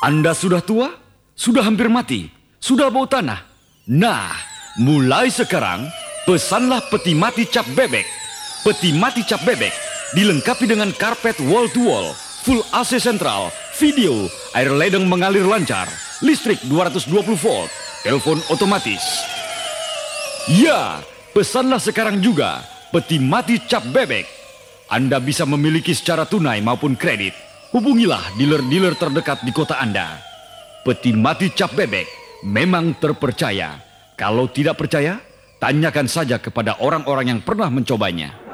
Anda sudah tua? Sudah hampir mati? Sudah bau tanah? Nah, mulai sekarang pesanlah peti mati cap bebek. Peti mati cap bebek dilengkapi dengan karpet wall to wall, full AC sentral, video, air ledeng mengalir lancar, listrik 220 volt, telepon otomatis. Ya, pesanlah sekarang juga peti mati cap bebek. Anda bisa memiliki secara tunai maupun kredit. Hubungilah dealer-dealer terdekat di kota Anda. Peti mati cap bebek memang terpercaya. Kalau tidak percaya, tanyakan saja kepada orang-orang yang pernah mencobanya.